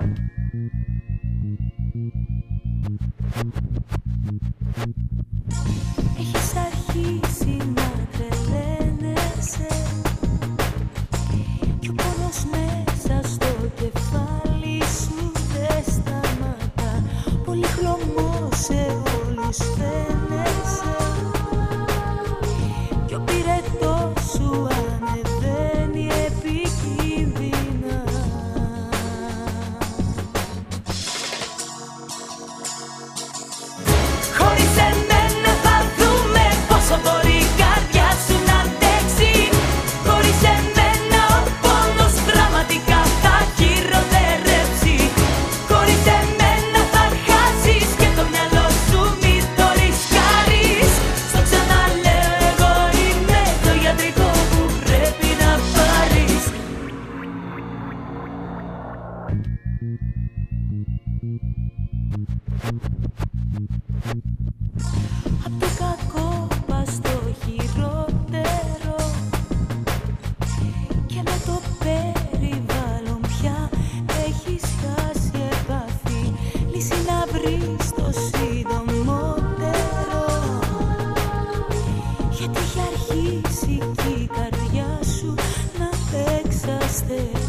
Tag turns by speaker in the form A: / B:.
A: one. Thank you. Απ' το κακό παστό γυρότερο. Και με το περιβάλλον πια έχει χάσει και να βρεις το σύντομο τέρμα. Γιατί έχει αρχίσει η καρδιά σου να παίξει.